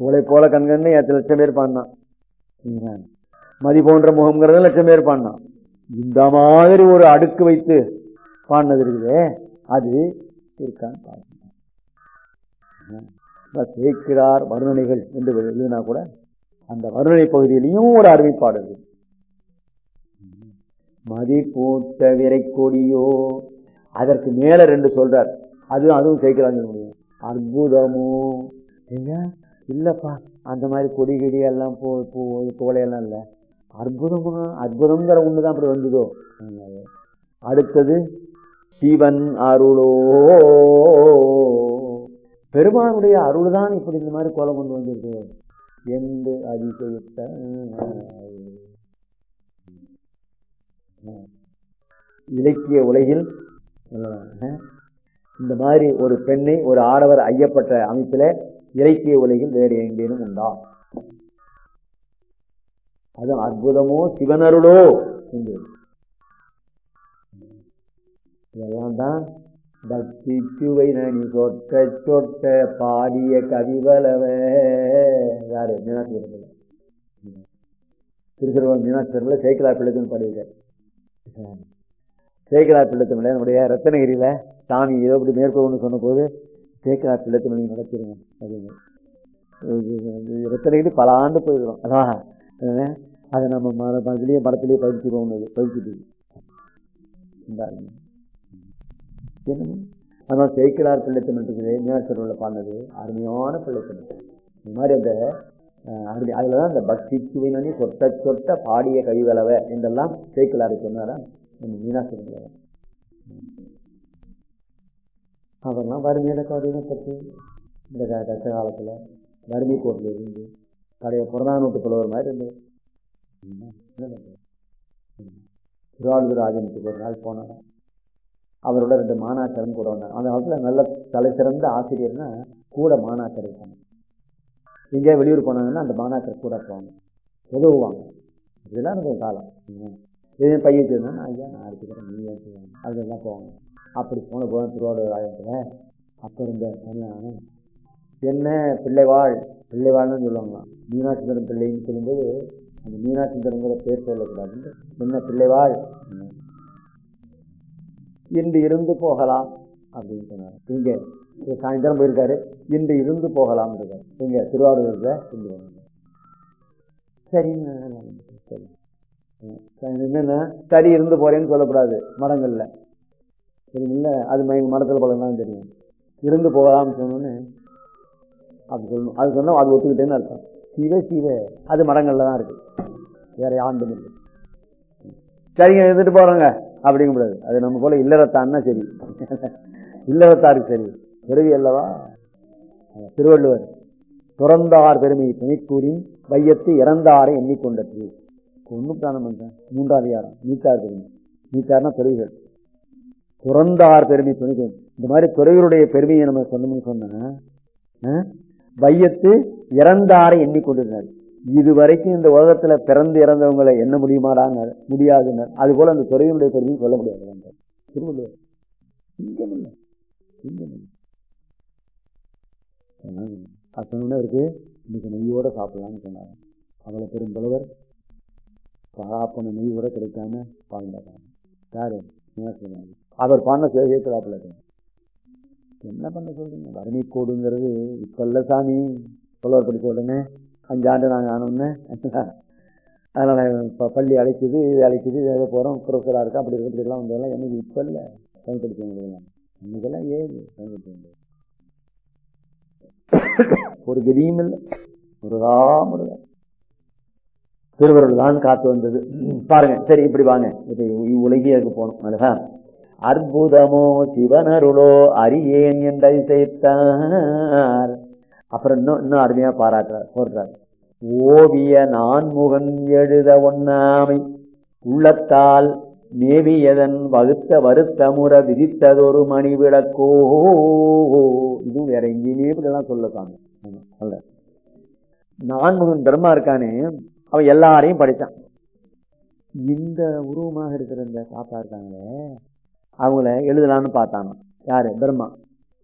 கூலை போல கண்கண்ணு எத்தனை லட்சம் பேர் பாடினான் மதி போன்ற முகம்ங்கிறது லட்சம் பேர் பாடினான் இந்த மாதிரி ஒரு அடுக்கு வைத்து பாடினது இருக்குதே அது இருக்கான்னு பாருங்க. கேட்கிறார் வர்ணனைகள் என்று எழுதினா கூட அந்த வருணனை பகுதியிலையும் ஒரு அருமைப்பாடு இருக்கு. மதி பூத்த விரை கொடியோ அதற்கு மேல ரெண்டு சொல்றார். அதுவும் அதுவும் கேட்கிறாங்க அற்புதமோ ஐயா இல்லைப்பா அந்த மாதிரி கொடி கிடி எல்லாம் போ பூ புகழையெல்லாம் இல்லை. அற்புதம் அற்புதங்கிற தான் அப்படி வந்ததோ? அடுத்தது சிவன் அருளோ. பெருமானுடைய அருள் தான் இப்படி இந்த மாதிரி கோலம் கொண்டு வந்திருக்கு. என்று அதிசயித்த இலக்கிய உலகில் இந்த மாதிரி ஒரு பெண்ணை ஒரு ஆடவர் ஐயப்பட்ட அமைப்பில் இலக்கிய உலகில் வேறு எங்கேனும் உண்டா? அது அற்புதமோ சிவனருளோ என்று. இதெல்லாம் தான் பக்தி சுவை நனி சொட்ட சொட்ட பாடிய கவிவலவ யாரு மீனாட்சி திருச்சிருவன் மீனாட்சி சேக்கலா பிள்ளைத்தன் பாடியிருக்கார். சேக்கலா பிள்ளைத்தமிழ நம்முடைய ரத்தனகிரியில் சாமி ஏதோ இப்படி மேற்கொள்னு சொன்னபோது போது பிள்ளைத்து நீங்கள் நடத்திருங்க அப்படின்னு ரத்தனகிரி பல ஆண்டு போயிடுறோம் அதான் அதை நம்ம மர இதுலேயே மரத்திலேயே பதிச்சிருவோம் பதிச்சுட்டு. இந்தாருங்க என்னமோ ஆனால் சேக்கிலார் பிள்ளைத்தமிழ் இருக்குது மீனாட்சரில் பாடினது அருமையான பிள்ளைத்தமிழ் இந்த மாதிரி அந்த அருமை அதில் தான் அந்த பக்தி சுவைனி சொட்ட சொட்ட பாடிய கவிவளவ என்றெல்லாம் சேக்கிலார் சொன்னாரா? நம்ம மீனாட்சி அதெல்லாம் வறுமையில் கவலையை பற்றி இந்த கஷ்ட காலத்தில் வறுமை கோட்டில் இருந்து பழைய புறநானூட்டு புலவர் மாதிரி இருந்தது திருவாரூர் ஒரு நாள் போனாராம் அவரோட ரெண்டு மாணாக்கரும் கூட வந்தாங்க அந்த காலத்தில் நல்ல தலை சிறந்த ஆசிரியர்னா கூட மாணாக்கர் இருப்பாங்க எங்கேயா வெளியூர் போனாங்கன்னா அந்த மாணாக்கர் கூட போவாங்க உதவுவாங்க இதெல்லாம் எனக்கு காலம் எதுவும் இதே பையன் வச்சிருந்தா ஐயா நான் எடுத்துக்கிறேன் நீ எடுத்துக்கிறேன் அதெல்லாம் போவாங்க அப்படி போன போதும் திருவாரூர் ஆயிரத்தில் அப்போ இருந்த தனியான என்ன பிள்ளைவாள்? பிள்ளைவாள்னு சொல்லுவாங்க மீனாட்சிதரம் பிள்ளைன்னு சொல்லும்போது அந்த மீனாட்சிதரங்கிற பேர் சொல்லக்கூடாது. என்ன பிள்ளைவாள்? இன்று இருந்து போகலாம் அப்படின்னு சொன்னார். இங்கே சாயந்தரம் போயிருக்காரு. இன்று இருந்து போகலாம் இருக்காரு இங்கே திருவாரூரில் இருந்து வந்தாங்க. சரிங்க சரி என்னென்ன? சரி, இருந்து போகிறேன்னு சொல்லக்கூடாது. மரங்கள்ல. தெரியுமில்ல? அது ம- மரத்துல பழம் தெரியும். இருந்து போகலாம்னு சொன்னோன்னு அப்படி சொல்லணும். அது சொன்னால் அது ஒத்துக்கிட்டேன்னு அர்த்தம். சிவ சிவ. அது மடங்களில் தான் இருக்குது வேறு யாண்டும் இல்லை. சரிங்க இருந்துட்டு போகிறோங்க அப்படிங்க கூடாது அது நம்ம போல் இல்லறத்தான்னா சரி. இல்லறத்தாருக்கு சரி. பிறவி அல்லவா? திருவள்ளுவர் துறந்தார் பெருமை துணைக்கூறின் வையத்து இறந்தாரை எண்ணிக்கொண்டது ஒன்றும் தானம் பண்றேன் மூன்றாவது யாரம் நீத்தார் பெருமை. நீத்தார்னா பிறவிகள் துறந்தார் பெருமை துணிகள் இந்த மாதிரி துறைகளுடைய பெருமையை நம்ம சொல்லணும்னு சொன்னா வையத்து இறந்தாரை எண்ணிக்கொண்டிருந்தார். இதுவரைக்கும் இந்த உலகத்துல பிறந்து இறந்தவங்களை என்ன முடியுமாடாங்க முடியாதுன்னு அது போல அந்த துறையினுடைய பெருமையும் சொல்ல முடியாது. அத்தனை இருக்கு. இன்னைக்கு நெய்யோட சாப்பிடலாம்னு சொன்னாங்க. அவளை பெரும் புலவர். பராப்பன நெய் கூட கிடைக்காம வாழ்ந்தாங்க யாரு? மீனாட்சி அவர் பண்ண சேர்க்கிறாப்புல என்ன பண்ண சொல்றீங்க? வறுமை கோடுங்கிறது இப்ப இல்லை சாமி புலவர் படிக்க உடனே அஞ்சாண்டு நாங்கள் ஆனோடனே அதனால் இப்போ பள்ளி அழைக்குது இது அழைக்குது ஏதோ போகிறோம் ப்ரொஃபஸராக இருக்கா அப்படி இருக்கு இப்படிலாம் வந்ததெல்லாம் எனக்கு இப்போ இல்லை பயன்படுத்த முடியலாம் இன்னைக்கெல்லாம் ஏது பயன்படுத்த முடியும் ஒரு கதியும் இல்லை. ஒரு ராமுருகன் திருவருள் தான் காத்து வந்தது. பாருங்க சரி இப்படி வாங்க. இப்படி உலகியருக்கு போகணும் அதுதான் அற்புதமோ சிவனருளோ அரியேன் என்று சேர்த்தார் அப்புறம் இன்னும் இன்னும் அருமையா பாராட்டுறார் சொல்றார். ஓவிய நான்முகன் எழுத ஒண்ணாமை உள்ளத்தால் மேவியதன் வகுத்த வருத்தமுற விதித்ததொரு மணி விளக்கோ இதுவும் வேற எங்கேயுமே இப்படிலாம் சொல்லக்காங்க சொல்ல நான்முகன் பிரம்மா இருக்கானே அவன் எல்லாரையும் படித்தான் இந்த உருவமாக இருக்கிற இந்த தாத்தா இருக்காங்களே அவங்கள எழுதலான்னு பார்த்தாங்க யாரு? பிரம்மா.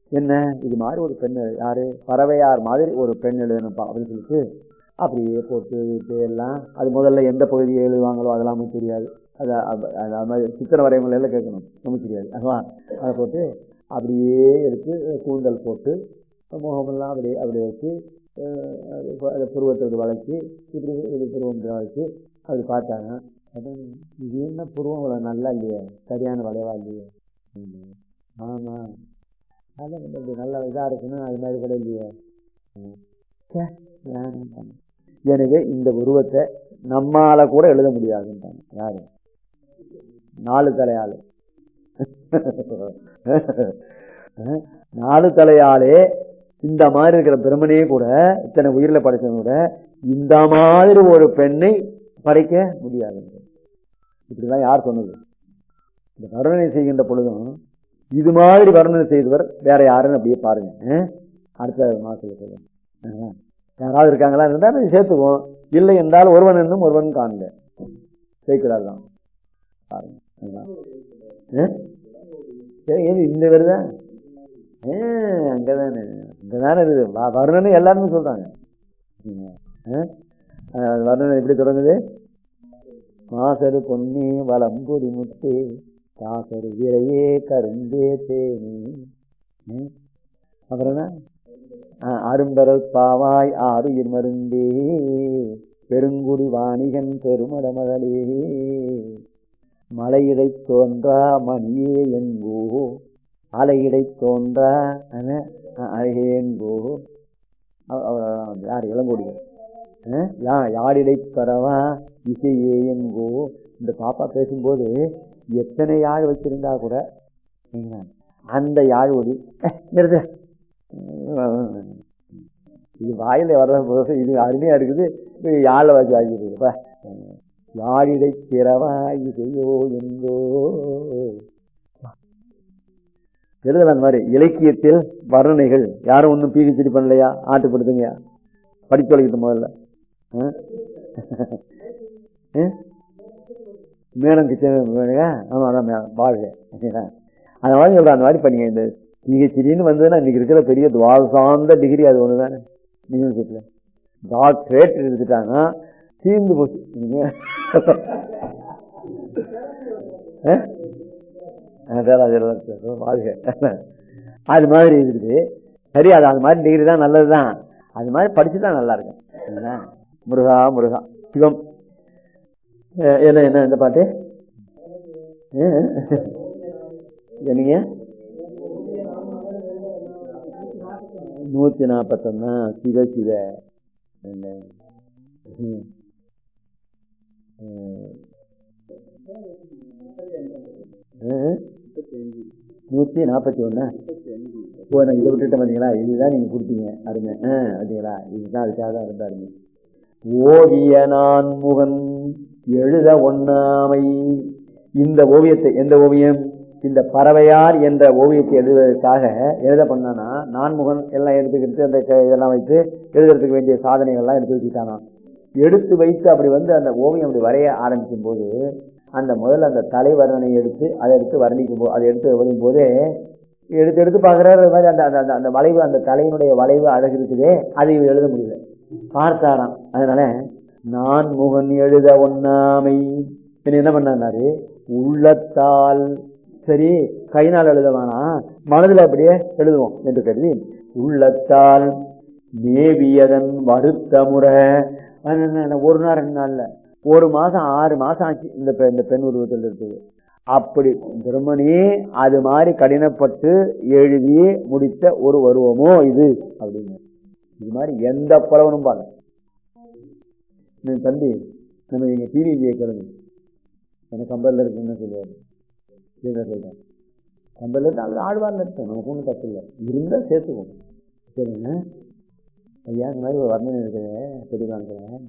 என்ன? இது மாதிரி ஒரு பெண் எழு- யாரு? பறவையார் மாதிரி ஒரு பெண் எழுதணும்ப்பா அப்படின்னு சொல்லிட்டு அப்படியே போட்டு எல்லாம். அது முதல்ல எந்த பகுதியை எழுதுவாங்களோ அதெல்லாம் தெரியாது. அது அது- அது மாதிரி சித்திர வரைவங்களை எல்லாம் கேட்கணும். நமக்கு தெரியாது அதுவா அதை போட்டு அப்படியே எடுத்து கூந்தல் போட்டு முகமெல்லாம் அப்படியே அப்படியே வச்சு அதை புருவத்தை இப்படி வளைச்சி இப்படி இது புருவம் இப்படி அப்படி பார்த்தாங்க. அதான் இது என்ன புருவம் அவ்வளோ நல்லா இல்லையே? சரியான வளைவா இல்லையே? ஆமாம் ஆமா. அதான் கொஞ்சம் நல்லா இதாக இருக்கணும் அது மாதிரி கூட இல்லையே? எனவே இந்த உருவத்தை நம்மால கூட எழுத முடியாதுன்றாங்க யாரு? நாலு தலையாளு. நாலு தலையாளே இந்த மாதிரி இருக்கிற பிரம்மனையே கூட இத்தனை உயிரில் படைச்சவங்க கூட இந்த மாதிரி ஒரு பெண்ணை படைக்க முடியாது இப்படிதான் யார் சொன்னது? இந்த வர்ணனை செய்கின்ற பொழுதும் இது மாதிரி வர்ணனை செய்தவர் வேற யாருன்னு அப்படியே பாருங்க. அடுத்த மாசத்துல சொல்லுங்க. யாராவது இருக்காங்களா இருந்தால் அதை சேர்த்துக்குவோம். இல்லை என்றால் ஒருவன் என்னும் ஒருவன் காண்க. சேர்க்கிறார் தான். பாருங்க. அதுதான். அஹ்? சரி ஏது இந்த வருதா அங்கதானே. அங்கதானே இருக்குது. வர்ணனை எல்லாருமே சொல்றாங்க. வர்ணனை எப்படி தொடங்குது? மாசரு பொன்னி வலம்புரி முத்தே காசரு விரையே கருந்தே தேனி. அப்புறம் என்ன? அரும்பரல் பாவாய் ஆறுயிர் மருந்தே பெருங்குடி வாணிகன் பெருமட மகளே. மலையிடை தோன்றா மணியே எங்கோ அலையிடை தோன்றா அ, அழகே அவ- யார் இளங்கோடிகள்? யா யாழிடை பரவா இசையே எங்கோ இந்த பாப்பா பேசும்போது எத்தனை யாழ் வச்சிருந்தா கூட அந்த யாழ் ஒளி நிறுத்த. இது வாயில வர்ற போது இது அருமையா இருக்குது. இது யாழை வச்சு வாங்கிடுதுப்பா யாழிடை பிறவா இசையோ எங்கோ. எழுதலாம் அந்த மாதிரி இலக்கியத்தில் வர்ணனைகள். யாரும் ஒன்றும் பிஹெச்டி பண்ணலையா? ஆட்டுப்படுத்துங்க படித்து வளைக்கிட்டு முதல்ல. மேடம் கிச்சன் ஆமாம் அதான் மேடம் வாழ்க. அந்த மாதிரி சொல்கிறேன் அந்த மாதிரி பண்ணிங்க. இந்த திடீர்னு வந்ததுன்னா இன்றைக்கி இருக்கிற பெரிய துவாசார்ந்த டிகிரி அது ஒன்று தானே யூனிவர்சிட்டியில் டாக்டரேட் எடுத்துட்டாங்கன்னா தீர்ந்து போச்சு. ஆ? ஆ, வாழ்க. அது மாதிரி இருக்குது சரி அது அது மாதிரி டிகிரி தான் நல்லது தான் அது மாதிரி படிச்சு தான் நல்லா இருக்கும். முருகா முருகா. சிவம். என்ன என்ன இந்த பாட்டு? என்னங்க? நூற்றி நாற்பத்தொன்னா சிவ சிவ. என்ன? ம். நாற்பத்தி ஒன்று ஓ நான் இதை விட்டுட்டேன் பார்த்தீங்களா இதுதான் நீங்கள் கொடுத்தீங்க. அருமை. ஆ அப்படிங்களா இதுதான் அதுக்காக தான் இருந்தாருங்க ஓவிய நான் முகன் எழுத ஒண்ணாமை. இந்த ஓவியத்தை எந்த ஓவியம்? இந்த பறவையார் என்ற ஓவியத்தை எழுதுவதற்காக எழுத பண்ணனா? நான்முகன் எல்லாம் எடுத்துக்கிட்டு அந்த க- இதெல்லாம் வைத்து எழுதுறதுக்கு வேண்டிய சாதனைகள்லாம் எடுத்து வச்சுட்டானா எடுத்து வைத்து அப்படி வந்து அந்த ஓவியம் அப்படி வரைய ஆரம்பிக்கும் போது அந்த முதல்ல அந்த தலை வர்ணனை எடுத்து அதை எடுத்து வர்ணிக்கும் போது அதை எடுத்து வரும்போது எடுத்து எடுத்து பார்க்குறாரு. மாதிரி அந்த அந்த- அந்த அந்த வளைவு அந்த தலையினுடைய வளைவு அழகு இருக்குதே அதை எழுத முடியல. பார்த்தாராம். அதனால நான் முகன் எழுத ஒண்ணாமை என்ன பண்ணாரு? உள்ளத்தால் சரி கைனால் எழுதவானா? மனதில் அப்படியே எழுதுவோம் என்று கருதி உள்ளத்தால் மேவியதன் வருத்த முறை. என்ன, ஒரு நாள் ரெண்டு நாள்ல. ஒரு மாசம் ஆறு மாசம் ஆச்சு இந்த பெ- இந்த பெண் உருவத்தில் இருக்குது அப்படி பிரம்மனே அது மாதிரி கடினப்பட்டு எழுதி முடித்த ஒரு வருவமோ இது அப்படின்னு இது மாதிரி எந்த பலவனும் பாருங்க. நீ தம்பி நம்ம எங்கள் டிவி கேட்கறது எனக்கு கம்பரில் இருக்குன்னு சொல்லுவார். என்ன சொல்றேன் கம்பரில் இருக்கு அது நமக்கு ஒன்றும் தப்பு இல்லை. இருந்தால் சேர்த்துக்கணும் சரிங்க ஐயா இந்த மாதிரி ஒரு வர்ணனை இருக்கிறேன் தெரியுமாங்கிறேன்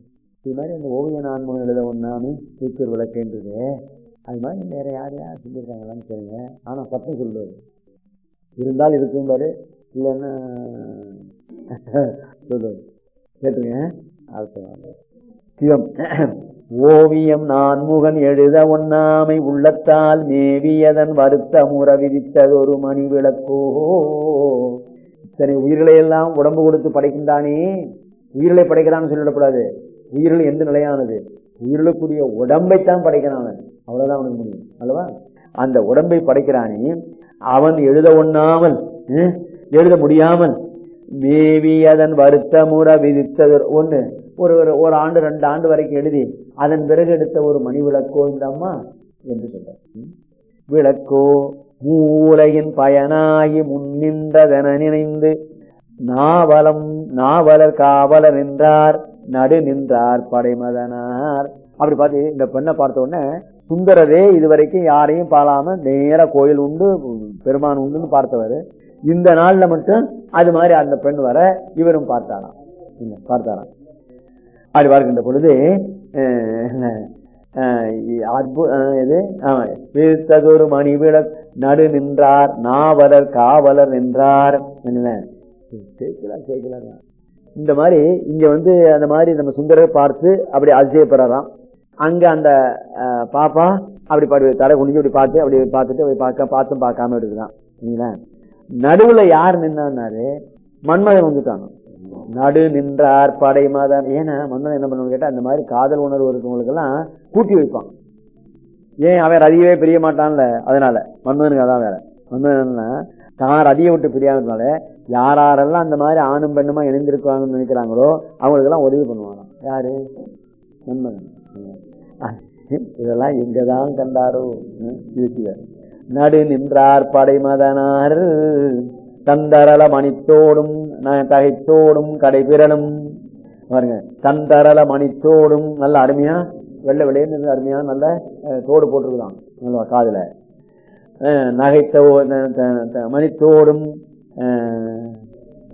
இது மாதிரி அந்த ஓவிய நான்முகம் எழுத ஒன்றாமே தூக்கர் விளக்குன்றது. அது மாதிரி வேறு யார் யார் செஞ்சுருக்காங்களான்னு தெரியுங்க ஆனால் பட்டம் சொல்லுவார். இருந்தால் இருக்கும் பாரு. இல்லைன்னா சொல்லுவார் கேட்டுங்க சிவம். ஓவியம் நான்முகன் எழுத ஒண்ணாமை உள்ளத்தால் மேவியதன் வருத்த முற விதித்ததொரு மணி விளக்கோ. இத்தனை உயிர்களை எல்லாம் உடம்பு கொடுத்து படைக்கின்றானே. உயிர்களை படைக்கிறான்னு சொல்லிடக்கூடாது. உயிர்கள் எந்த நிலையானது? உயிரிழக்கூடிய உடம்பைத்தான் படைக்கிறான் அவன். அவ்வளவுதான் அவனுக்கு முடியும். அல்லவா? அந்த உடம்பை படைக்கிறானே. அவன் எழுத ஒண்ணாமல் எழுத முடியாமல் மேவி அதன் வருத்த முற விதித்தது ஒன்று ஒரு ஒரு ஒரு ஆண்டு ரெண்டு ஆண்டு வரைக்கும் எழுதி அதன் பிறகு எடுத்த ஒரு மணி விளக்கோ இந்த அம்மா என்று சொல்றார். விளக்கோ மூலையின் பயனாகி முன்னின்றதென நினைந்து நாவலம் நாவலர் காவலர் நின்றார் நடு நின்றார் படைமதனார். அப்படி பார்த்து இந்த பெண்ணை பார்த்த உடனே சுந்தரரே இதுவரைக்கும் யாரையும் பாழாம நேர கோயில் உண்டு பெருமான் உண்டுன்னு பார்த்தவர். இந்த நாள்ல மட்டும் அது மாதிரி அந்த பெண் வர இவரும் பார்த்தாராம் பார்த்தாராம் அப்படி பார்க்கின்ற பொழுது அற்புதொரு அற்பு இது மணி விளக் நடு நின்றார் நாவலர் காவலர் நின்றார். என்ன கேட்கலாம் கேட்கலாம் இந்த மாதிரி இங்க வந்து அந்த மாதிரி நம்ம சுந்தரர் பார்த்து அப்படி அதிசயப்படுறாராம் அங்க அந்த பாப்பா அப்படி பாடு தலை குனிஞ்சு அப்படி பார்த்து அப்படி பார்த்துட்டு அப்படி பார்க்க பார்த்தும் பார்க்காம இருக்குதான் சரிங்களா நடுவுல யார் நின்னாரு மன்மதன் வந்துட்டாங்க நடு நின்றார் படை மாதான். ஏன்னா மன்மதன் என்ன பண்ணுவோம் கேட்டா அந்த மாதிரி காதல் உணர்வு இருக்கவங்களுக்கு எல்லாம் கூட்டி வைப்பான். ஏன் அவன் ரதியவே பிரிய மாட்டான்ல அதனால. மன்மதனுக்கு அதான் வேற மன்மதன்னா தான் ரதியை விட்டு பிரியாததுனால யார் யாரெல்லாம் அந்த மாதிரி ஆணும் பெண்ணுமா இணைந்திருக்காங்கன்னு நினைக்கிறாங்களோ அவங்களுக்கெல்லாம் உதவி பண்ணுவாங்க யாரு? மன்மதன். இதெல்லாம் எங்கதான் கண்டாரோ? ம், யோசிக்கிறார். நடு நின்றார் படைமதனார். தந்தரல மணித்தோடும் ந- தகைத்தோடும் கடைபிரலும் பாருங்க தந்தரல மணித்தோடும் நல்ல அருமையா வெள்ளை வெளியே அருமையா நல்ல தோடு போட்டிருக்குதான் நல்லா காதுல. நகைத்தோ நகைத்த ஓ- த- மணித்தோடும்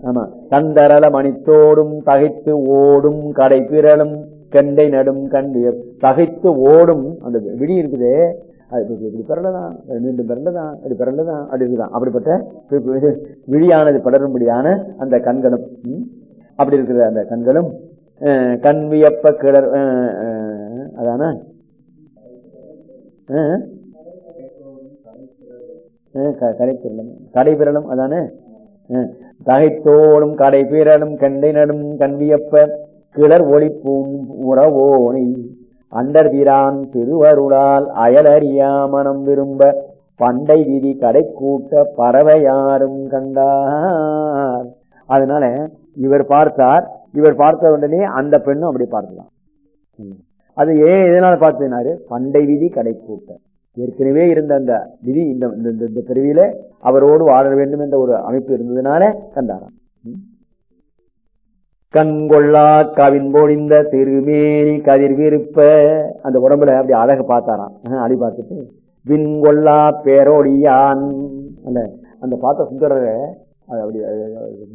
ஆமாம் ஆமா தந்தரல மணித்தோடும் தகைத்து ஓடும் கடைபிரலும் கெண்டை நடும் கண்டிய தகைத்து ஓடும் அந்த விடி இருக்குது. இப்படி இப்படி பிறந்ததான் மீண்டும் பிறந்ததான் இப்படி பிறந்ததான் அப்படி இருக்குதான் அப்படிப்பட்ட விழியானது படரும்படியான அந்த கண்களும் ம், அப்படி இருக்கிற அந்த கண்களும் கண்வியப்ப கண் வியப்ப கிளர் அதான? க- கடைப்பிரலும் கடைபிரலும் அதானே? தகைத்தோடும் கடைபிரலும் கண்டை நடும் கண்வியப்ப கிளர் ஒளிப்பூம் உறவோனை அண்டர்பிரான் திருவருளால் அயலறியாமனம் விரும்ப பண்டை விதி கடை கூட்ட பறவையாரும் கண்டார். அதனால இவர் பார்த்தார். இவர் பார்த்த உடனே அந்த பெண்ணும் அப்படி பார்க்கலாம். ம். அது ஏன் எதனால பார்த்தினாரு? பண்டை விதி கடை கூட்ட ஏற்கனவே இருந்த அந்த விதி இந்த இந்த- இந்த- இந்த பிரிவில அவரோடு வாழ வேண்டும் என்ற ஒரு அமைப்பு இருந்ததுனால கண்டாராம். ம். கண்கொள்ளா கவின் பொழிந்த திருமேனி கதிர் விருப்ப அந்த உடம்புல அப்படி அழகு பார்த்தாராம். அடி பார்த்துட்டு விண்கொள்ளா பேரோடியான். அந்த அந்த பார்த்த சுந்தரர் அது அப்படி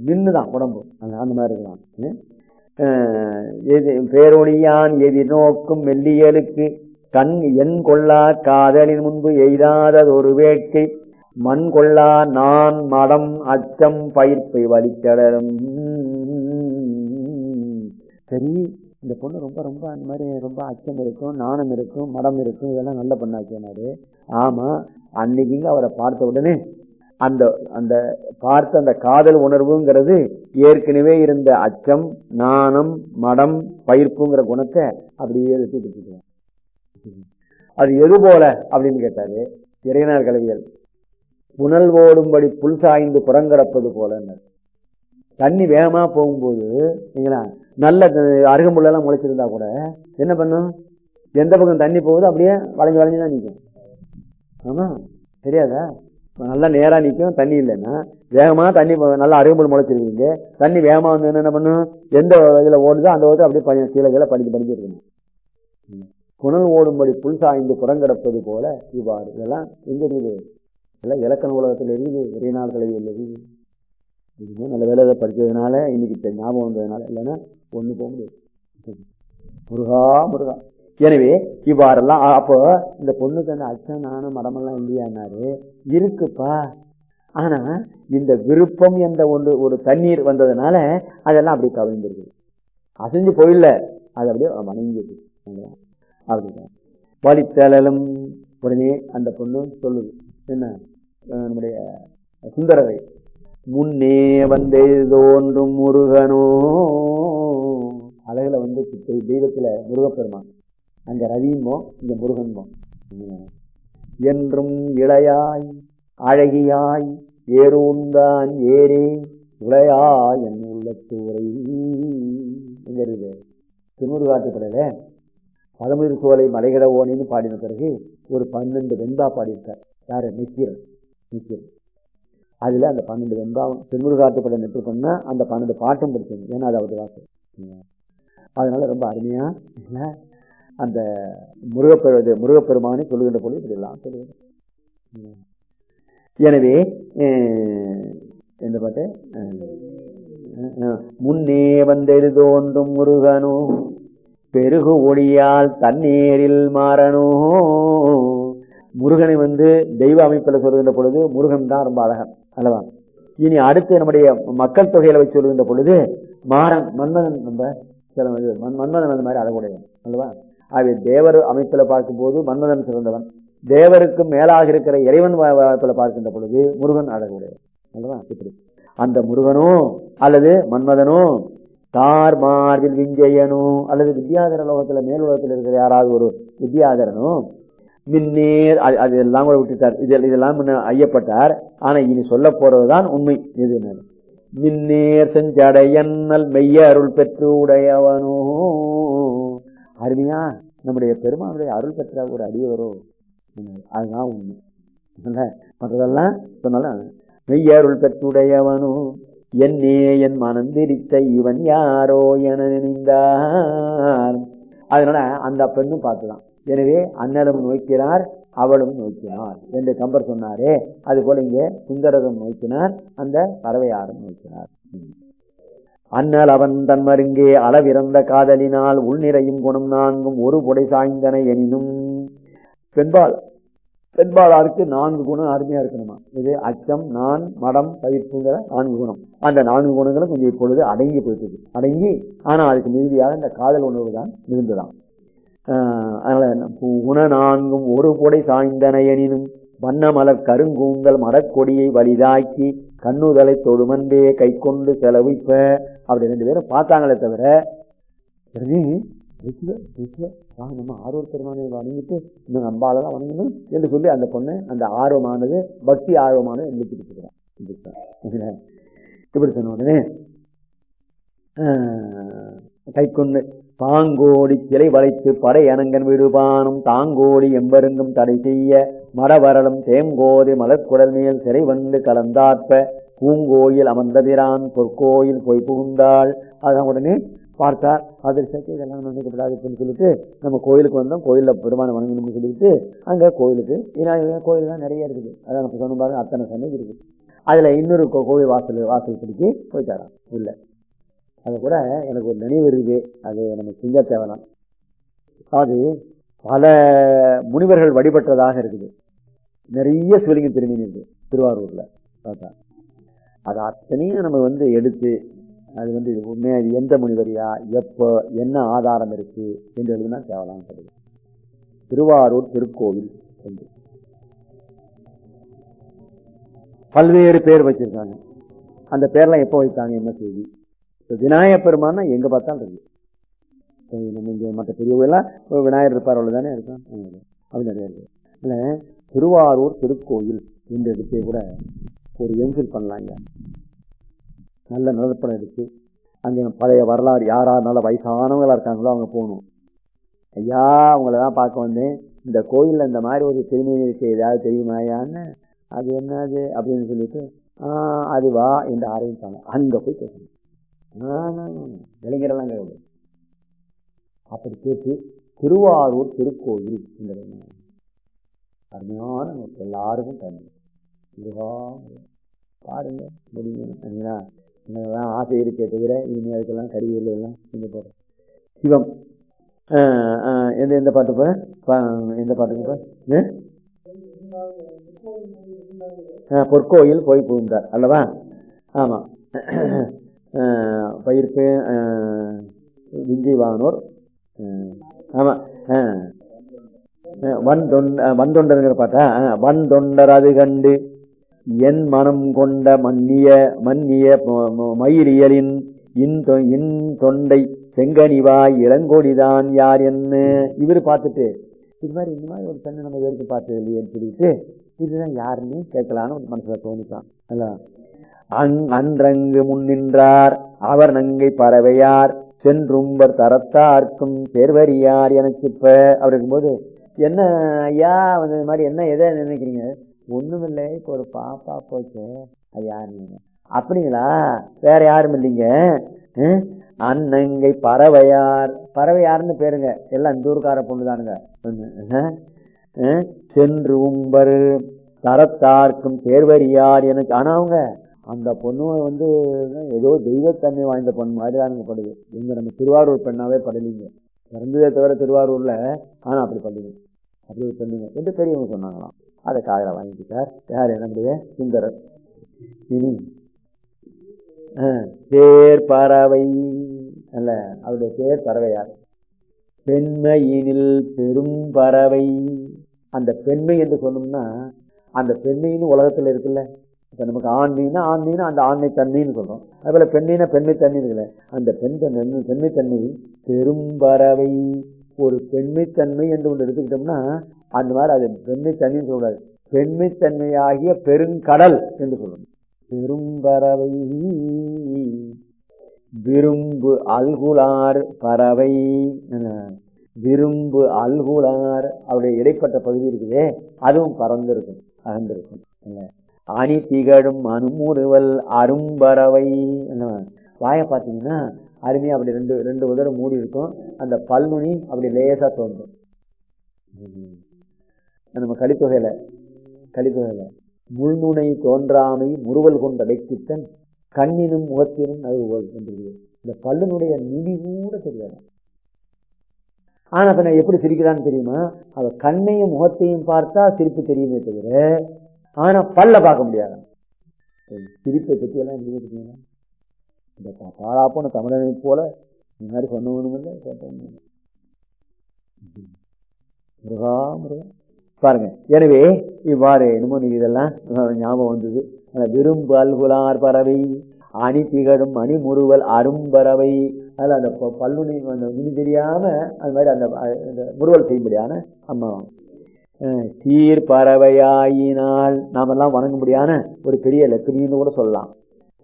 நின்னுதான் உடம்பு. அந்த மாதிரி இருக்கலாம் ம். எது பேரொழியான் எதிர் நோக்கும் மெல்லியலுக்கு கண் எண் கொள்ளா காதலின் முன்பு எய்தாததொரு வேட்கை மண் கொள்ளா நான் மடம் அச்சம் பயிர்ப்பை வலித்தடரும் சரி இந்த பொண்ணு ரொம்ப ரொம்ப அந்த மாதிரி ரொம்ப அச்சம் இருக்கும் நாணம் இருக்கும் மடம் இருக்கும் இதெல்லாம் நல்ல பொண்ணாச்சினாரு ஆமாம் அன்னைக்குங்க அவரை பார்த்த உடனே அந்த அந்த பார்த்த அந்த காதல் உணர்வுங்கிறது ஏற்கனவே இருந்த அச்சம் நாணம் மடம் பயிர்ப்புங்கிற குணத்தை அப்படியே எடுத்து அது எது போல அப்படின்னு கேட்டாரு இறையனார் கலைஞர். புனல் ஓடும்படி புல் சாய்ந்து புறங்கடப்பது போல தண்ணி வேகமாக போகும்போது சரிங்களா நல்ல அருகம்புல்லெல்லாம் முளைச்சிருந்தா கூட என்ன பண்ணும்? எந்த பக்கம் தண்ணி போகுதோ அப்படியே வளைஞ்சு வளைஞ்சு தான் நிற்கும் ஆமாம் தெரியாதா? நல்லா நேராக நிற்கும் தண்ணி இல்லைன்னா. வேகமாக தண்ணி நல்லா அருகம்புல் முளைச்சிருக்கீங்க. தண்ணி வேகமாக வந்து என்ன பண்ணும்? எந்த இதில் ஓடுதோ அந்த ஓட்டு அப்படியே பணி கீழே கீழே படிஞ்சு படிஞ்சு இருக்கணும். புனல் ஓடும்படி புல் சாய்ந்து புறங்கடப்பது போல இவ்வாறு. இதெல்லாம் எங்க இருக்குது? எல்லாம் இலக்கண உலகத்தில் இருக்குது. இறைநாள் கல்வியில் இருக்குது. இதுவும் நல்ல வேலை இதை படிச்சதுனால இன்னைக்கு ஞாபகம் வந்ததுனால. இல்லைன்னா ஒண்ணு போக முடியாது. முருகா முருகா. எனவே இவ்வாறெல்லாம் அப்போ இந்த பொண்ணுக்கு அந்த அச்சம் நானும் மரமெல்லாம் இல்லையானாரு. இருக்குப்பா. ஆனா இந்த விருப்பம் என்ற ஒன்று ஒரு தண்ணீர் வந்ததுனால அதெல்லாம் அப்படி கவிழ்ந்துருக்கு அசைஞ்சு போயில்ல. அது அப்படியே வணங்கியது அப்படிதான். வலித்தளலும் உடனே அந்த பொண்ணு சொல்லுது. என்ன? நம்முடைய சுந்தரரை. முன்னே வந்தே தோன்றும் முருகனோ. அழகில் வந்து தெய்வத்தில் முருகப்பெருமான். அங்கே ரவியும்போ இங்கே முருகன்மோ என்றும் இளையாய் அழகியாய் ஏறூந்தான் ஏறே இளையா என் உள்ளத்தூரை எங்க இருக்குது? திருமுருகாட்டுப்படையில பழமுதிர் சோலை மலைகிட ஓனின்னு பாடின பிறகு ஒரு பன்னெண்டு வெண்பா பாடியிருக்கார். யார்? நிக்கிரன் நிக்கிரன் அதில் அந்த பன்னெண்டு வெண்பாவும் திருமுருகாட்டுப்படை நெற்று பண்ணால் அந்த பன்னெண்டு பாட்டும் படிச்சது. ஏன்னா அது அவர் வாக்கு. அதனால் ரொம்ப அருமையாக இல்லை? அந்த முருகப்பெரு இது முருகப்பெருமானை சொல்லுகின்ற பொழுது இப்படிலாம் சொல்லுவது எனவே எந்த பாட்டு? முன்னே வந்தெது தோன்றும் முருகனோ பெருகு ஒளியால் தண்ணீரில் மாறனோ. முருகனை வந்து தெய்வ அமைப்பில் சொல்கின்ற பொழுது முருகன் தான் ரொம்ப அழகன். அல்லவா? இனி அடுத்து நம்முடைய மக்கள் தொகையில வச்சு சொல்லுகின்ற பொழுது மாறன் மன்மதன் நம்ம சில மன்மதன் அந்த மாதிரி அழகுடையவன் அல்லவா? ஆகவே தேவர் அமைப்பில் பார்க்கும்போது மன்மதன் சிறந்தவன். தேவருக்கு மேலாக இருக்கிற இறைவன் வாய்ப்பில் அமைப்பில் பார்க்கின்ற பொழுது முருகன் அழகுடையவன் அல்லவா? இப்படி. அந்த முருகனோ அல்லது மன்மதனோ தார் மார்பில் விஞ்சயனும் அல்லது வித்யாதர லோகத்தில் மேல் உலகத்தில் இருக்கிற யாராவது ஒரு வித்யாதரனும் மின்னேர் அது எல்லாம் கூட விட்டுட்டார். இது இதெல்லாம் முன்ன ஐயப்பட்டார். ஆனால் இனி சொல்ல போறதுதான் உண்மை. இது மின்னேர் செஞ்சடையன்னல் மெய்ய அருள் பெற்று உடையவனோ அருமையா? நம்முடைய பெருமானுடைய அருள் பெற்ற ஒரு அடியவரோ. அதுதான் உண்மை. இல்ல? மற்றதெல்லாம் சொன்னாலும் மெய்யருள் பெற்றுடையவனோ. என்னே என் மனந்திரித்த இவன் யாரோ என நினைந்தார். அதனால அந்த பெண்ணும் பார்த்துதான். எனவே அன்னலும் நோக்கிறார் அவளும் நோக்கினார் என்று கம்பர் சொன்னாரே. அது போல இங்கே சுந்தரரும் நோக்கினார் அந்த பறவையாரும் நோக்கினார். அண்ணல் அவன் தன் மருங்கே அளவிறந்த காதலினால் உள்நிறையும் குணம் நான்கும் ஒரு புடை சாய்ந்தன எனினும் பெண்பால் பெண்பாளாருக்கு நான்கு குணம் அருமையா இருக்கணுமா? இது அச்சம் நான் மடம் பயிர்ப்புங்கிற நான்கு குணம். அந்த நான்கு குணங்களும் கொஞ்சம் இப்பொழுது அடங்கி போயிட்டு அடங்கி ஆனா அதுக்கு மீதியாக இந்த காதல் உணர்வு தான் இருந்துதான் அதனால் என்ன, நான்கும் ஒரு பொடை சாய்ந்தன எனினும் வண்ணமலர் கருங்கூங்கல் மரக்கொடியை வலிதாக்கி கண்ணுதலை தொடுமந்தே கை கொண்டு செலவிப்ப அப்படி ரெண்டு பேரும் பார்த்தாங்களே தவிர நம்ம ஆர்வ பெருமானை வணங்கிட்டு இன்னும் நம்ம ஆளெல்லாம் வணங்கணும் என்று சொல்லி அந்த பொண்ணு அந்த ஆர்வமானது பக்தி ஆர்வமானது எழுப்பிட்டு இருக்கிறான் இப்படி சொன்ன உடனே கை கொண்டு பாங்கோடி சிலை வளைத்து படை அணங்கன் விடுபானும் தாங்கோடி எம்பருங்கும் தடை செய்ய மடவரலும் தேங்கோதி மலர்குடல் மேல் சிறை வந்து கலந்தாற்ப பூங்கோயில் அமர்ந்தபிரான் பொற்கோயில் போய் புகுந்தாள். அதான் உடனே பார்த்தார். அதிர்ஷ்டத்தை இதெல்லாம் நினைக்கப்படாதுன்னு சொல்லிட்டு நம்ம கோயிலுக்கு வந்தோம். கோயிலில் பெருமான வணங்கணும்னு சொல்லிட்டு அங்கே கோயிலுக்கு ஏன்னா கோயில்லாம் நிறைய இருக்குது. அதான் நம்ம சொன்ன பாருங்க அத்தனை சந்தை இருக்குது. அதில் இன்னொரு கோயில் கோவில் வாசல் வாசல் பிடிச்சி போயிட்டாராம். உள்ள. அது கூட எனக்கு ஒரு நினைவு இருக்குது. அது நம்ம செஞ்ச தேவலாம் அது பல முனிவர்கள் வழிபட்டதாக இருக்குது. நிறைய சிவலிங்கம் திருமணி இருக்குது திருவாரூரில் பார்த்தா. அது அத்தனையும் நம்ம வந்து எடுத்து அது வந்து இது உண்மையா இது எந்த முனிவரியா எப்போ என்ன ஆதாரம் இருக்கு என்று எழுதுனா தேவலாம் கிடையாது. திருவாரூர் திருக்கோவில் என்று பல்வேறு பேர் வச்சிருக்காங்க. அந்த பேர்லாம் எப்போ வைத்தாங்க? என்ன செய்தி? இப்போ விநாயக பெருமானா எங்கே பார்த்தாலும் இருக்கு நம்ம இங்கே மற்ற பெரியவங்களாம் விநாயகர் இருப்பார் அவ்வளவுதானே? இருக்கும் ஆமா. அப்படி நிறைய இருக்கு. இல்லை திருவாரூர் திருக்கோயில் என்ற இடத்தை கூட ஒரு எம்ஃபில் பண்ணலாங்க. நல்ல நிலப்படம் எடுத்து அங்கே பழைய வரலாறு யாரா நல்ல வயசானவங்களா இருக்காங்களோ அவங்க போகணும். ஐயா அவங்கள தான் பார்க்க வந்தேன். இந்த கோயிலில் இந்த மாதிரி ஒரு திருநீர் இருக்கு. ஏதாவது தெரியுமாயான்னு அது என்னது? அப்படின்னு சொல்லிட்டு அது அதுவா என்று ஆரம்பிப்பாங்க. அங்கே போய் கேட்கணும். இளைஞரெல்லாம் கிடையாது அப்படி கேட்டு திருவாரூர் திருக்கோயில் என்கிறது அருமையான எல்லாருக்கும் தண்ணி இதுவா? பாருங்க முடிங்க சரிங்களா என்னதான் ஆசை இருக்கே தவிர இனிமே அதுக்கெல்லாம் கருவிகள் எல்லாம் இந்த பாட்டு சிவம். எந்த எந்த பாட்டு இப்போ எந்த பாட்டுக்கு இப்போ பொற்கோயில் போய் புகுந்தார் அல்லவா? ஆமாம் பயிர்ப்பு விஞ்சிவானோர் ஆமாம் ஆ. ஆ, வன் தொண்ட வந்தொண்டருங்கிற பாட்டா? ஆ, வன் தொண்டர் அது கண்டு என் மனம் கொண்ட மன்னிய மன்னிய மயிரியலின் மயிலியலின் இன் தொ- இன் தொண்டை செங்கனிவாய் இளங்கோடிதான் யார் என்ன இவர் பார்த்துட்டு இது மாதிரி இந்த மாதிரி ஒரு பெண்ணை நம்ம எடுத்து பார்த்தது இல்லையேன்னு சொல்லிட்டு இதுதான் யாருன்னு கேட்கலான்னு ஒரு மனசுல தோணிட்டான் அல்ல அன்றங்கு முன்னின்றார் அவர் நங்கை பறவையார். சென்றும்பர் தரத்தார்க்கும் சேர்வரியார் எனக்கு இப்ப. அப்படி இருக்கும்போது என்ன ஐயா வந்து மாதிரி என்ன எதை நினைக்கிறீங்க? ஒண்ணுமில்லை இப்போ ஒரு பாப்பா போச்சு. அது யார் அப்படிங்களா? வேற யாரும் இல்லைங்க. ஹம்? அன்னங்கை பறவையார். பறவையார்னு பேருங்க. எல்லாம் இந்த ஊருக்கார பொண்ணு தானுங்க சென்று உம்பர் தரத்தார்க்கும் சேர்வரியார் எனக்கு ஆனால் அவங்க அந்த பொண்ணு வந்து ஏதோ தெய்வத்தன்மை வாய்ந்த பொண்ணு மாதிரி தானுங்க படுது எங்கள் நம்ம திருவாரூர் பெண்ணாவே படலிங்க பிறந்ததே தவிர திருவாரூரில் ஆனால் அப்படி படுது அப்படி ஒரு பெண்ணுங்க. என்று பெரியவங்க சொன்னாங்களாம். அதை காதல வாங்கிக்கிட்டார் யார் என்னுடைய சுந்தரர். இனி ஆ, பேர் பறவை அல்ல அவருடைய பேர் பறவையார். பெண்மையினில் பெரும் பறவை. அந்த பெண்மை என்று சொன்னோம்னா அந்த பெண்மைன்னு உலகத்தில் இருக்குல்ல. இப்போ நமக்கு ஆண்மைன்னா ஆண்மைன்னா அந்த ஆண்மை தன்மைன்னு சொல்கிறோம் அதுபோல் பெண்ணினா பெண்மை தன்மை அந்த பெண் தன்மை பெண்மை தன்மை ஒரு பெண்மைத்தன்மை என்று ஒன்று எடுத்துக்கிட்டோம்னா அந்த மாதிரி அது பெண்மைத்தன்மைன்னு சொல்லக்கூடாது. பெண்மைத்தன்மையாகிய பெருங்கடல் என்று சொல்லணும் பெரும்பறவை. விரும்பு அல்குலார் பறவை. விரும்பு அல்குலார் அவருடைய இடைப்பட்ட பகுதி இருக்குதே அதுவும் பறந்திருக்கும் அகந்திருக்கும் இல்ல அணி திகழும் அனுமுறுவல் அரும்பறவை. என்ன வாயை பார்த்தீங்கன்னா அருமையாக அப்படி ரெண்டு ரெண்டு உதரம் மூடி இருக்கும். அந்த பல்முனி அப்படி லேசாக தோன்றும். நம்ம கலித்தொகையில் கலித்தொகையில. முள்நுனை தோன்றாமை முறுவல் கொண்டடைக்கித்தன் கண்ணினும் முகத்தினும் நழுவுவல் என்று இந்த பல்லுனுடைய நிதி கூட தெரியாது. ஆனால் அப்ப நான் எப்படி சிரிக்கிறான்னு தெரியுமா? அவள் கண்ணையும் முகத்தையும் பார்த்தா சிரிப்பு தெரியுமே தவிர ஆனா பல்ல பார்க்க முடியாது. சிரிப்பை பத்தி எல்லாம் இந்த பா- போன தமிழனை போல இந்த மாதிரி சொன்னவனும் இல்லை கேட்டவனும் முருகா முருகா. பாருங்க எனவே இவ்வாறு என்னமோ நீங்க இதெல்லாம் ஞாபகம் வந்தது. விரும்பல் விரும்பு பறவை அணி திகழும் அணி முறுவல் அரும்பறவை அதில் அந்த ப- பல்லுனி அந்த தெரியாம அது மாதிரி அந்த அஹ், செய்யும்படியான அம்மா சீர் பறவையாயினால் நாமெல்லாம் வணங்க முடியாத ஒரு பெரிய லட்சுமின்னு கூட சொல்லலாம்.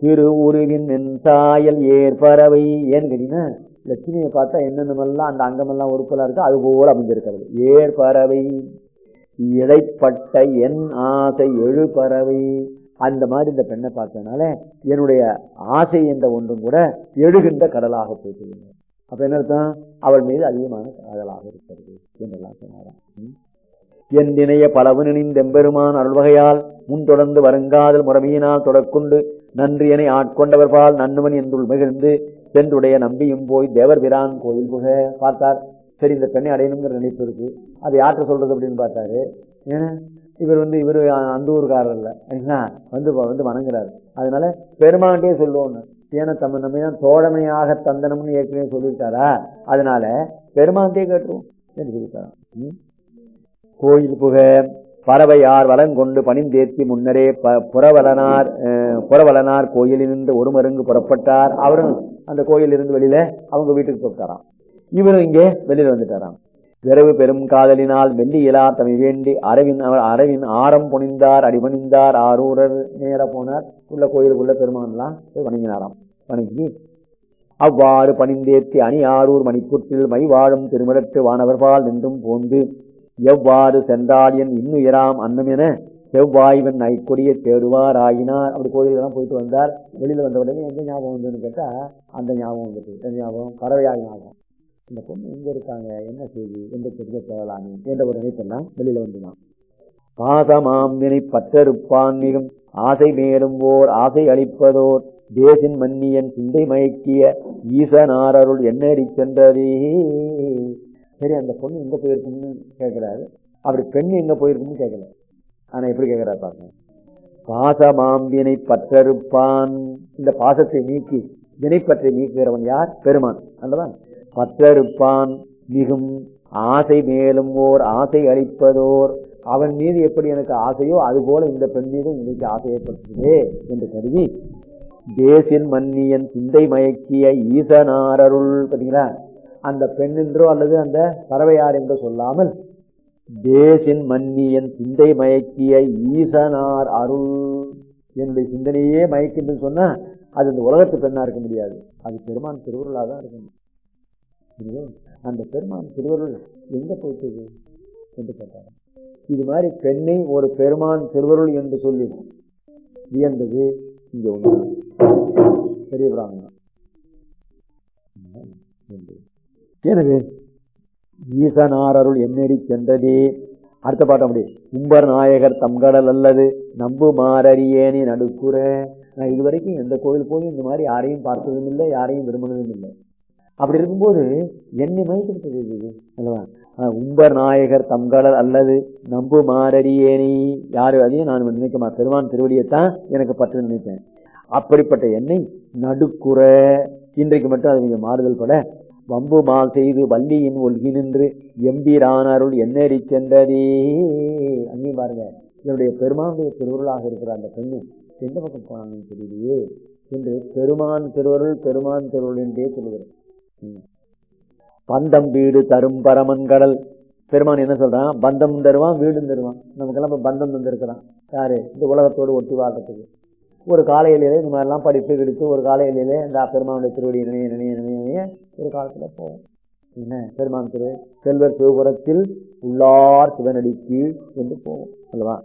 திரு உருவின் மென்சாயல் ஏற்பறவை ஏன்னு கேட்டீங்கன்னா லட்சுமியை பார்த்தா என்னென்னமெல்லாம் அந்த அங்கமெல்லாம் உறுப்பெல்லாம் இருக்கோ அது போல அமைஞ்சிருக்கிறது. ஏற்பறவை இடைப்பட்ட என் ஆசை எழுபறவை அந்த மாதிரி இந்த பெண்ணை பார்த்ததுனால என்னுடைய ஆசை என்ற ஒன்றும் கூட எழுகின்ற கடலாக போயிட்டு அப்போ என்ன அர்த்தம்? அவள் மீது அதிகமான காதலாக இருக்கிறது என்றெல்லாம் சொன்னாராம். என் நினைய பலவு நினைந்தெம்பெருமான் அருள்வகையால் முன் தொடர்ந்து வருங்காதல் முறைமையினால் தொடர்கொண்டு நன்றியனை ஆட்கொண்டவர் பால் நன்னுவன் என்றுள் மகிழ்ந்து சென்றுடைய நம்பியும் போய் தேவர் பிரான் கோயில் புக பார்த்தார். சரி இந்த பெண்ணை அடையணுங்கிற நினைப்பு இருக்கு. அது யார்கிட்ட சொல்றது அப்படின்னு பார்த்தாரு. ஏன்னா இவர் வந்து இவர் அந்த ஊருக்காரர் இல்லை சரிங்களா வந்து வந்து வணங்குறாரு. அதனால பெருமான்ட்டே சொல்லுவோன்னு. ஏன்னா தம்ம நம்ம தான் தோழமையாக தந்தனம்னு ஏற்கனவே சொல்லியிருக்காரா? அதனால பெருமான்ட்டே கேட்டுருவோம். என்று சொல்லியிருக்காராம் ம். கோயில் புக பறவையார் வளங்கொண்டு பணிந்தேத்தி முன்னரே ப- புறவலனார் புறவலனார் கோயிலிருந்து ஒரு மருங்கு புறப்பட்டார். அவரும் அந்த கோயிலிருந்து வெளியில அவங்க வீட்டுக்கு போட்டாராம் இவரும் இங்கே வெளியில வந்துட்டாராம். விரவு பெரும் காதலினால் மெல்லியலார் தம்மை வேண்டி அரவின் அவர் அரவின் ஆரம் புனிந்தார் அடிபணிந்தார் ஆரூரர் நேர போனார். உள்ள கோயிலுக்குள்ள பெருமான்லாம் வணங்கினாராம். வணங்கி அவ்வாறு பணிந்தேத்தி அணி ஆரூர் மணிப்புற்றில் மை வாழும் திருமிடத்து வானவர்பால் நின்றும் போந்து எவ்வாறு சென்றாடியன் இன்னுயராம் அன்னம் செவ்வாய்வன் ஐக்கொடியை தேடுவார் ஆயினார் அப்படி கோயிலெல்லாம் போயிட்டு வந்தார். வெளியில் வந்த உடனே எந்த ஞாபகம் வந்ததுன்னு கேட்டால் அந்த ஞாபகம் வந்துட்டு எந்த ஞாபகம் பறவையாய் ஞாபகம். இந்த பொண்ணு எங்கே இருக்காங்க? என்ன செய்தி? எந்த தெரிஞ்ச தேடலாமே என்ற ஒரு நினைப்பெல்லாம் வெளியில் வந்துதான் பாசமாம்பினை பற்றறுப்பான்மிகும் ஆசை மேலும் ஓர் ஆசை அளிப்பதோர். தேசின் மன்னியன் சிந்தை மயக்கிய. ஈசனாரருள் என்னடி சென்றதே. சரி அந்த பொண்ணு எங்கே போயிருக்குன்னு கேட்குறாரு அப்படி பெண் எங்கே போயிருக்குன்னு கேட்கல ஆனால் எப்படி கேட்கிறாரு பாருங்க. பாசமாம்பினை பற்றறுப்பான். இந்த பாசத்தை நீக்கி வினைப்பற்றை பற்றி நீக்குகிறவன் யார்? பெருமான். அல்லவா? பற்றறுப்பான். மிகும் ஆசை மேலும் ஓர் ஆசை அளிப்பதோர். அவன் மீது எப்படி எனக்கு ஆசையோ அதுபோல இந்த பெண் மீதும் இன்னைக்கு ஆசை ஏற்படுத்துதே என்று கருதி தேசின் மன்னியன் சிந்தை மயக்கிய ஈசனாரருள் பார்த்தீங்களா அந்த பெண் என்றோ அல்லது அந்த பறவையார் என்றோ சொல்லாமல் தேசின் மன்னியன் சிந்தை மயக்கிய ஈசனார் அருள் என்னுடைய சிந்தனையே மயக்கின்றது சொன்னா அது இந்த உலகத்து பெண்ணா இருக்க முடியாது. அது பெருமான் திருவருளாக தான் இருக்கணும் அந்த பெருமான் திருவருள் எங்க போயிட்டது என்று கேட்டார் இது மாதிரி பெண்ணை ஒரு பெருமான் திருவருள் என்று சொல்லி வியந்தது இங்க ஒன்று பெரிய என்று எனவே ஈசனாரருள் என்னெறி சென்றதே. அடுத்த பாட்டம் அப்படி. உம்பர் நாயகர் தம்கடல் அல்லது நம்பு மாறறியேனே நடுக்குற. நான் இதுவரைக்கும் எந்த கோவில் போய் இந்த மாதிரி யாரையும் பார்த்ததும் இல்லை யாரையும் விரும்பினதும் இல்லை. அப்படி இருக்கும்போது என்னை மயக்கிட்டு இது. அல்லவா? உம்பர் நாயகர் தம்கடல் அல்லது நம்பு மாறறியேனே யாரு? அதையும் நான் நினைக்க மாட்டேன் பெருமான் திருவடியைத்தான் எனக்கு பற்று நினைப்பேன் அப்படிப்பட்ட எண்ணெய் நடுக்குற. இன்றைக்கு மட்டும் அது கொஞ்சம் மாறுதல் பட வம்பு மால் செய்து வள்ளியின் ஒல்கி நின்று எம்பிரானருள் என்னறி சென்றதே. அங்கேயும் பாருங்க என்னுடைய பெருமானுடைய திருவருளாக இருக்கிற அந்த பெண்ணு எந்த பக்கம் போனாங்கன்னு தெரியலையே என்று பெருமான் திருவருள் பெருமான் திருவருள் என்றே சொல்லுகிறேன் பந்தம் வீடு தரும் பரமன் கடல். பெருமான் என்ன சொல்றான்? பந்தம் தருவான் வீடும் தருவான். நமக்கெல்லாம் இப்போ பந்தம் தந்திருக்கிறான். யாரு? இந்த உலகத்தோடு ஒட்டி வாழ்றதுக்கு ஒரு காலையிலே இந்த மாதிரிலாம் படிப்பு கிடைத்து ஒரு காலையிலே இந்த பெருமானுடைய திருவடி நினைய நினைய நினைய ஒரு காலத்தில் போகும் என்ன? பெருமான் திரு செல்வர் சிவபுரத்தில் உள்ளார் சிவனடிக்கு என்று போகும் அல்லவா?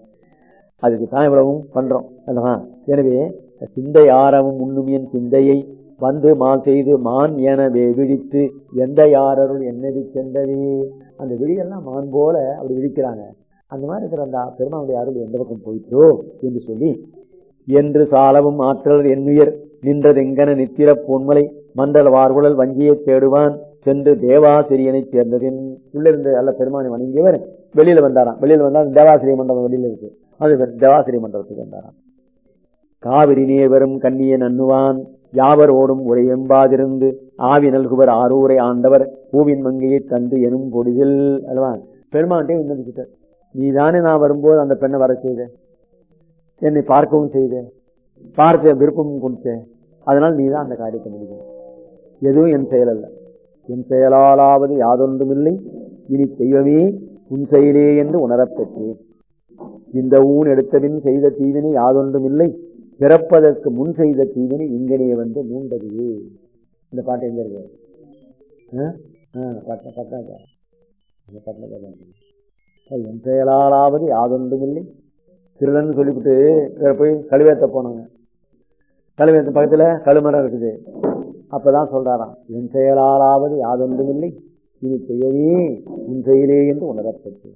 அதுக்கு தான் இவ்வளவும் பண்றோம். அல்லவா? எனவே சிந்தை ஆரவும் உண்ணும் என் சிந்தையை வந்து மான் செய்து மான் என வே- விழித்து எந்த யாரருள் என்னது சென்றது? அந்த விழியெல்லாம் மான் போல அப்படி விழிக்கிறாங்க. அந்த மாதிரி இருக்கிற அந்த பெருமானுடைய அருள் எந்த பக்கம் போயிட்டோ என்று சொல்லி என்று சாலவும் ஆற்றல் எண்ணுயர் நின்றதெங்கன நித்திர பொன்மலை மண்டல வார்குழல் வஞ்சியை தேடுவான் சென்று தேவாசிரியனை சேர்ந்ததின். உள்ள இருந்து அல்ல பெருமானை வணங்கியவர் வெளியில வந்தாராம். வெளியில வந்தால் தேவாசிரிய மண்டபம் வெளியில இருக்கு. அது தேவாசிரிய மண்டபத்துக்கு வந்தாராம். காவிரி நீர் வரும் கண்ணியன் அண்ணுவான் யாவர் ஓடும் உரையெம்பாதிருந்து ஆவி நல்குவர் ஆரூரை ஆண்டவர். பூவின் மங்கையை தந்து எனும் பொடிதில் அல்லவா? பெருமான்ட்டே விண்ணப்பிச்சிட்டார். நீதானே நான் வரும்போது அந்த பெண்ணை வர செய்தேன். என்னை பார்க்கவும் செய்த பார்த்த விருப்பமும் கொடுத்த அதனால் நீ தான் அந்த காரியத்தை முடியும் எதுவும் என் செயல் அல்ல. என் செயலாலாவது யாதொன்றுமில்லை. இனி தெய்வமே உன் செயலே என்று உணரப்பெற்றேன் இந்த ஊன் எடுத்தபின் செய்த தீவினை யாதொன்றுமில்லை. பிறப்பதற்கு முன் செய்த தீவினை இங்கனே வந்து மூண்டது. இந்த பாட்டு எங்க இருக்கு? ஆ? ஆ, என் செயலாலாவது யாதொன்றுமில்லை. திருடன்னு சொல்லிவிட்டு வேற போய் கழுவேத்த போனாங்க. கழுவேத்த பக்கத்தில் கழுமரம் இருக்குது. அப்பதான் சொல்கிறாராம் என் செயலாலாவது யாதொன்றுமில்லை இனி செய்யவே உன் செயலே என்று உணரப்பட்டு.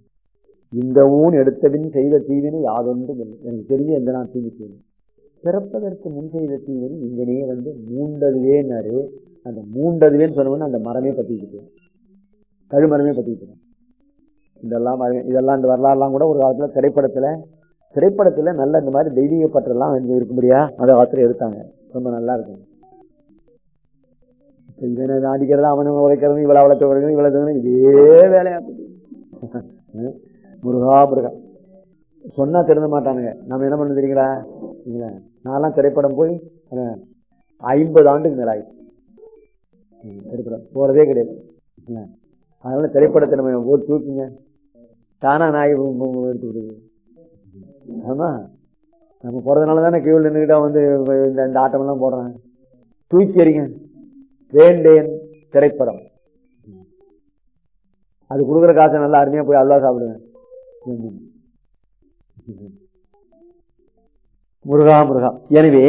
இந்த ஊன் எடுத்தபின் செய்த தீவினை யாதொன்றும் இல்லை. எனக்கு தெரிஞ்சு எந்த நான் தீவி செய்யணும் பிறப்பதற்கு முன் செய்த தீவினை இங்கனே வந்து மூண்டதுவேன்னாரு. அந்த மூண்டதுவேன்னு சொன்னவொன்னு அந்த மரமே பற்றிக்கிட்டு கழுமரமே பத்திக்கிட்டு இதெல்லாம் இதெல்லாம் இந்த வரலாறுலாம் கூட ஒரு காலத்தில் திரைப்படத்தில் திரைப்படத்தில் நல்ல இந்த மாதிரி தெய்வீக பற்றெல்லாம் இருக்க இருக்கும்படியா அதை ஆத்திரம் எடுத்தாங்க. ரொம்ப நல்லா இருக்கும். இப்ப இவனை நாடிக்கிறதா அவனை உழைக்கிறது இவ்வளோ வளர்த்து உழைக்கிறது இவ்வளவு இதே வேலையா முருகா முருகா. சொன்னா திருந்த மாட்டானுங்க. நம்ம என்ன பண்ண தெரியுங்களா? இல்ல, நான்லாம் திரைப்படம் போய் ஐம்பது ஆண்டுக்கு மேல திரைப்படம் போகிறதே கிடையாது. இல்ல, அதனால திரைப்படத்தை நம்ம ஓட்டு தூக்குங்க? தானா நாய் எடுத்து விடுது ஆமா நம்ம போகிறதுனால தானே கீழ் நின்றுக்கிட்டா வந்து இந்த இந்த ஆட்டமெல்லாம் போடுறாங்க. தூக்கி எறிங்க. வேண்டேன் திரைப்படம். அது கொடுக்குற காசை நல்லா அருமையாக போய் அல்வா சாப்பிடுவேன். முருகா முருகா. எனவே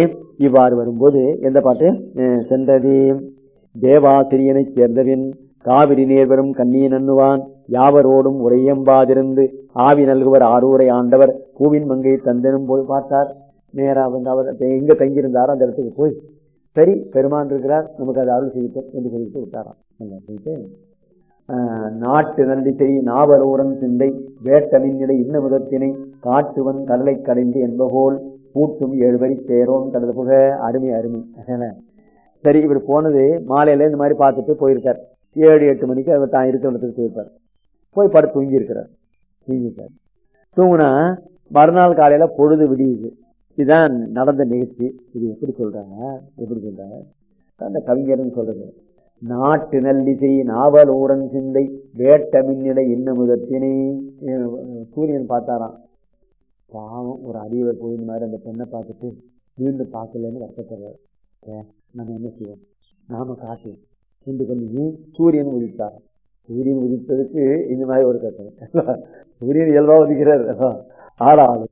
இவ்வாறு வரும்போது எந்த பாட்டு? அஹ், சென்றதே. தேவாசிரியனை சேர்ந்தவின் காவிரி நேர் வரும் கண்ணியன் அண்ணுவான் யாவரோடும் உரையம்பாதிருந்து ஆவி நல்குவர் ஆரூரை ஆண்டவர். பூவின் மங்கை தந்தனும் போய் பார்த்தார். நேராக வந்து அவர் இப்ப எங்க தங்கியிருந்தாரோ அந்த இடத்துக்கு போய் சரி பெருமான் இருக்கிறார் நமக்கு அது அருள் செய்யட்டும் என்று சொல்லிட்டு விட்டாராம். சொல்லிட்டு நாட்டு நன்றி செய் நாவலூரன் சிந்தை வேட்டனின் நிலை இன்ன முதத்தினை காட்டுவன் கடலை கடைந்து என்பபோல் பூட்டும் ஏழுவரி பேரோன் தனது புக அருமை அருமை. சரி இவர் போனது மாலையில இந்த மாதிரி பார்த்துட்டு போயிருக்கார். ஏழு எட்டு மணிக்கு அவர் தான் இருக்கிற இடத்துக்கு போயிருப்பார் போய் படுத்து தூங்கி இருக்கிறார் தூங்கிட்டார். தூங்குனா மறுநாள் காலையில் பொழுது விடியுது. இதுதான் நடந்த நிகழ்ச்சி. இது எப்படி சொல்கிறாங்க எப்படி சொல்கிறாங்க அந்த கவிஞர்னு சொல்கிறது நாட்டு நல்லிசை நாவல் ஊரன் சிந்தை வேட்ட மின்னிலை என்ன முதத்தினை சூரியன் பார்த்தாராம். பாவம் ஒரு அடியவர் போய் மாதிரி அந்த பெண்ணை பார்த்துட்டு மீண்டும் பார்க்கலன்னு வருத்தப்படுறாரு. ஏ, நம்ம என்ன செய்வோம்? நாம காட்டு என்று சொல்லி சூரியன் உதித்தார். சூரியன் உதித்ததுக்கு இந்த மாதிரி ஒரு கட்டணம். சூரியன் இயல்பாக உதிக்கிறார். ஆனால்